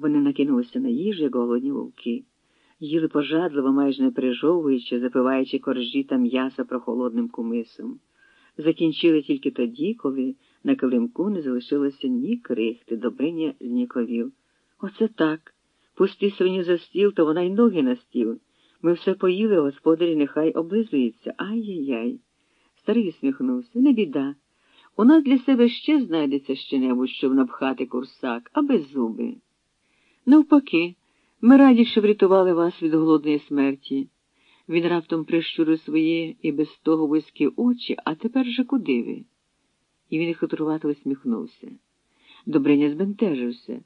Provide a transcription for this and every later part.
Вони накинулися на їжу, як голодні вовки, їли пожадливо, майже не пережовуючи, запиваючи коржі та м'яса прохолодним кумисом. Закінчили тільки тоді, коли на килимку не залишилося ні крихти, Добриня зніковів. Оце так. Пусти свині за стіл, то вона й ноги на стіл. Ми все поїли, господарі нехай облизується. Ай-яй-яй. Старий усміхнувся. Не біда. У нас для себе ще знайдеться ще небудь, щоб напхати курсак, а без зуби. Навпаки, ми раді, що врятували вас від голодної смерті. Він раптом прищурив свої і без того вузькі очі, а тепер же куди ви? І він хитрувато усміхнувся. Добриня збентежився.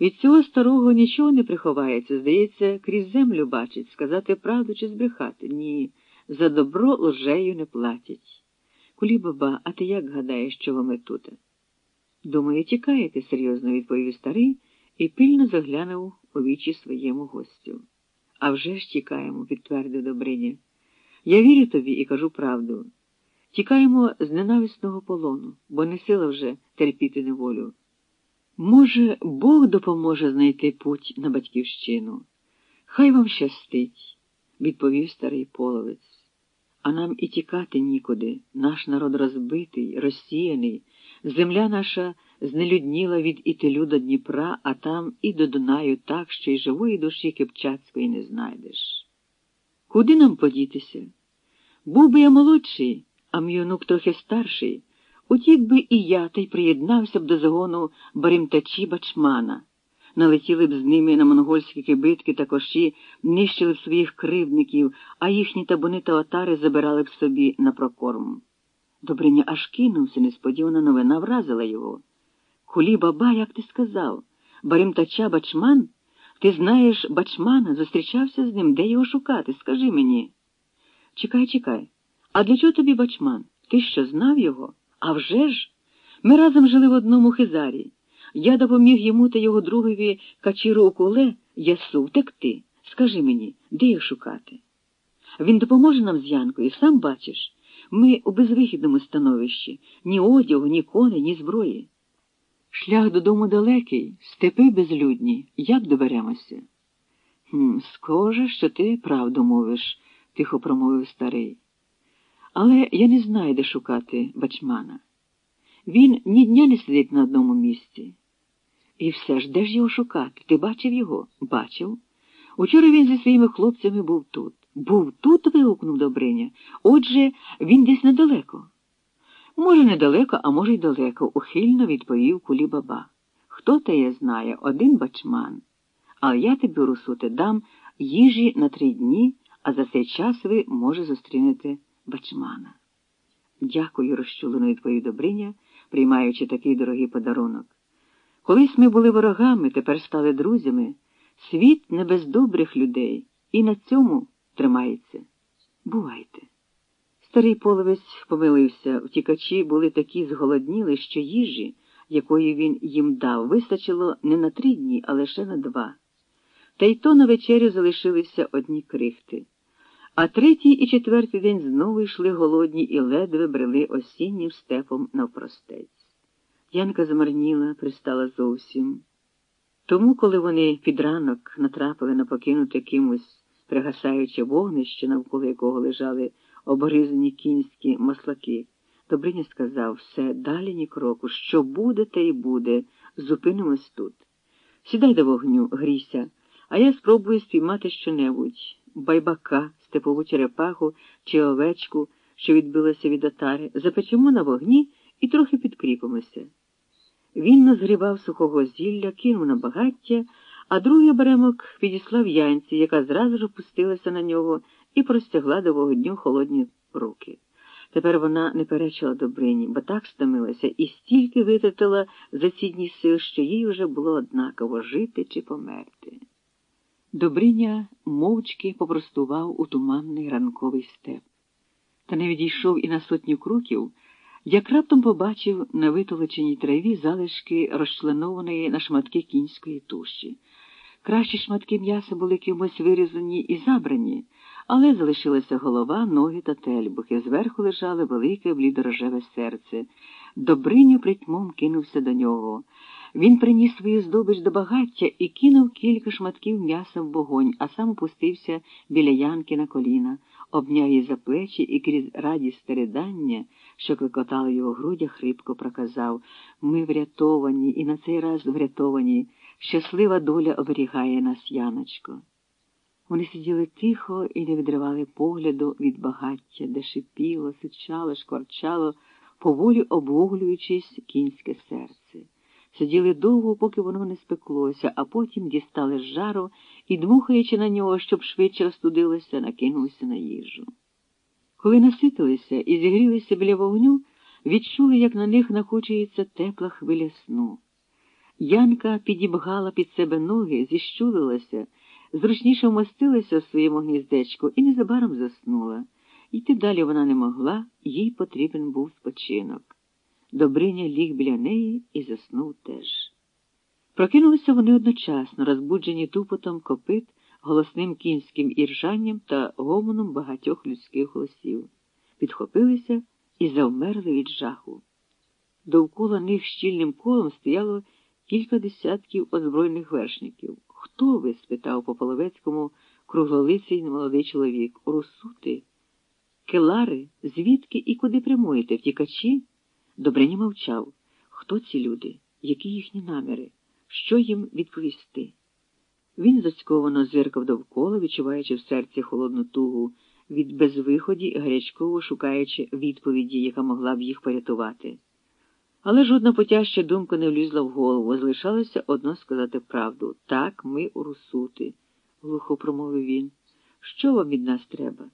Від цього старого нічого не приховається, здається, крізь землю бачить, сказати правду чи збрехати. Ні, за добро лжею не платять. Кулі баба, а ти як гадаєш, що ви тут? Думаю, тікаєте, серйозно відповів старий і пильно заглянув у вічі своєму гостю. «А вже ж тікаємо, підтвердив Добриня. Я вірю тобі і кажу правду. Тікаємо з ненависного полону, бо не сила вже терпіти неволю. Може, Бог допоможе знайти путь на батьківщину. Хай вам щастить, відповів старий половець. А нам і тікати нікуди. Наш народ розбитий, розсіяний, земля наша знелюдніла від Ітилю до Дніпра, а там і до Дунаю так, що й живої душі Кипчацької не знайдеш. Куди нам подітися? Був би я молодший, а мій онук трохи старший. Утік би і я та й приєднався б до загону баримтачі бачмана. Налетіли б з ними на монгольські кибитки та коші, нищили б своїх кривдників, а їхні табуни та отари забирали б собі на прокорм. Добриня аж кинувся, несподівана новина вразила його. Кулі баба, як ти сказав, баримтача бачман? Ти знаєш бачмана, зустрічався з ним, де його шукати? Скажи мені. Чекай, чекай. А для чого тобі бачман? Ти що знав його? А вже ж? Ми разом жили в одному хизарі. Я допоміг йому та його другові качіру у коле ясу втекти. Скажи мені, де їх шукати? Він допоможе нам з Янкою, сам бачиш. Ми у безвихідному становищі ні одягу, ні коней, ні зброї. Шлях додому далекий, степи безлюдні. Як доберемося? «Хм, що ти правду мовиш, тихо промовив старий. Але я не знаю, де шукати бачмана. Він ні дня не сидить на одному місці. І все ж де ж його шукати? Ти бачив його? Бачив. Учора він зі своїми хлопцями був тут. Був тут? вигукнув Добриня. Отже, він десь недалеко. Може, недалеко, а може, й далеко, ухильно відповів кулі баба. Хто теє знає, один бачман. Але я тобі, Русуте, дам їжі на три дні, а за цей час ви, може, зустрінете бачмана. Дякую, розчулено відповів Добриня, приймаючи такий дорогий подарунок. Колись ми були ворогами, тепер стали друзями. Світ не без добрих людей, і на цьому тримається. Бувайте. Старий половець помилився, втікачі були такі зголодніли, що їжі, якої він їм дав, вистачило не на три дні, а лише на два. Та й то на вечерю залишилися одні крихти. А третій і четвертий день знову йшли голодні і ледве брели осіннім степом навпростець. Янка замарніла, пристала зовсім. Тому, коли вони під ранок натрапили на покинуте кимось пригасаюче вогнище, навколо якого лежали обгризані кінські маслаки, Добриня сказав все, далі ні кроку, що буде, те й буде, зупинимось тут. Сідай до вогню, грійся, а я спробую спіймати щонебудь. Байбака, степову черепаху чи овечку, що відбилася від отари, запечемо на вогні і трохи підкріпимося. Він назгрібав сухого зілля, кинув на багаття, а другий оберемок підіслав янці, яка зразу ж опустилася на нього і простягла до вогню холодні руки. Тепер вона не перечила Добрині, бо так стомилася і стільки витратила за ці дні сил, що їй вже було однаково жити чи померти. Добриня мовчки попростував у туманний ранковий степ, та не відійшов і на сотню кроків, як раптом побачив на витолоченій траві залишки розчленованої на шматки кінської туші. Кращі шматки м'яса були кимось вирізані і забрані, але залишилася голова, ноги та тельбухи. Зверху лежало велике блідорожеве серце. Добриня притьмом кинувся до нього. Він приніс свою здобич до багаття і кинув кілька шматків м'яса в вогонь, а сам опустився біля Янки на коліна, обняв її за плечі і крізь радість ридання, що клекотало його грудях, хрипко проказав Ми врятовані, і на цей раз врятовані. Щаслива доля оберігає нас, Яночко. Вони сиділи тихо і не відривали погляду від багаття, де шипіло, сичало, шкварчало, поволі обвуглюючись кінське серце. Сиділи довго, поки воно не спеклося, а потім дістали з жару і, дмухаючи на нього, щоб швидше розтудилося, накинулися на їжу. Коли наситилися і зігрілися біля вогню, відчули, як на них накочується тепла хвиля сну. Янка підібгала під себе ноги, зіщулилася, зручніше вмостилася в своєму гніздечку і незабаром заснула. Йти далі вона не могла, їй потрібен був спочинок. Добриня ліг біля неї і заснув теж. Прокинулися вони одночасно, розбуджені тупотом копит, голосним кінським іржанням та гомоном багатьох людських голосів. Підхопилися і завмерли від жаху. Довкола них щільним колом стояло кілька десятків озброєних вершників. Хто ви? спитав по половецькому круглолиций молодий чоловік. Русути? Келари? Звідки і куди прямуєте? Втікачі? Добриня мовчав. Хто ці люди? Які їхні наміри? Що їм відповісти? Він зацьковано зиркав довкола, відчуваючи в серці холодну тугу, від безвиході, гарячково шукаючи відповіді, яка могла б їх порятувати. Але жодна потяжча думка не влізла в голову, залишалося одно сказати правду. Так, ми у русути, глухо промовив він. Що вам від нас треба?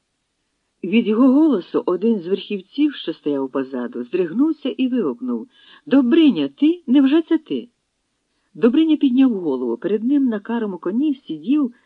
Від його голосу один з верхівців, що стояв позаду, здригнувся і вигукнув Добриня, ти? Невже це ти? Добриня підняв голову. Перед ним на карому коні сидів